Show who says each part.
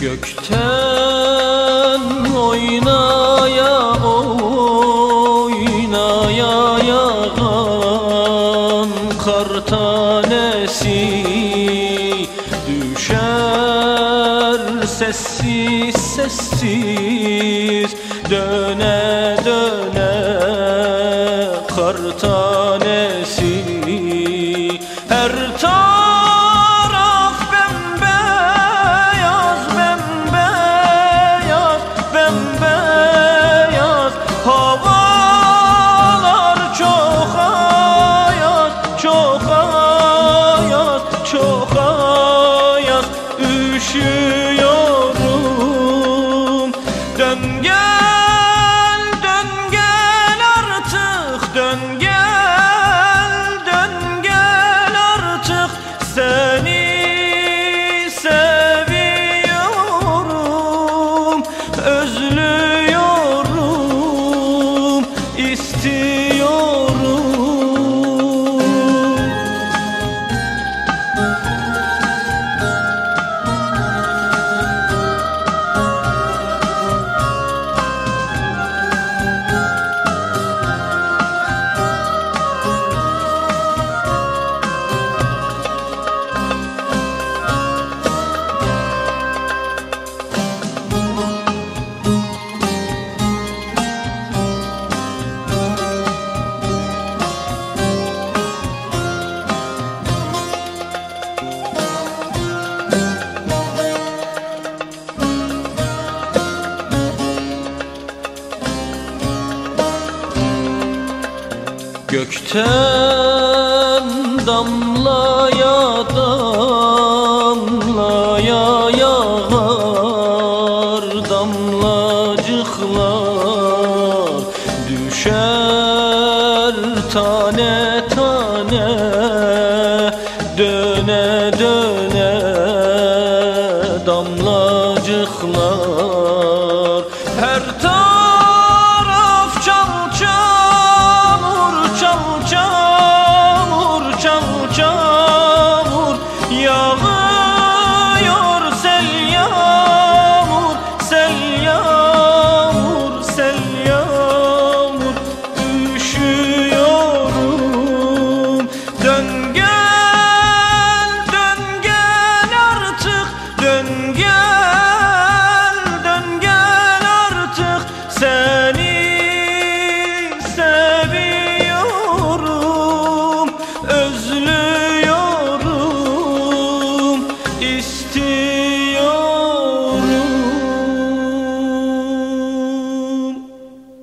Speaker 1: Gökten oynaya oynaya yağan kar tanesi Düşer sessiz sessiz döne döne kar tanesi Üşüyorum Dön gel dön gel artık dön gel dön gel artık. Seni Gökten damlaya damlaya yağar damlacıklar. Düşer tane tane döne döne damlacıklar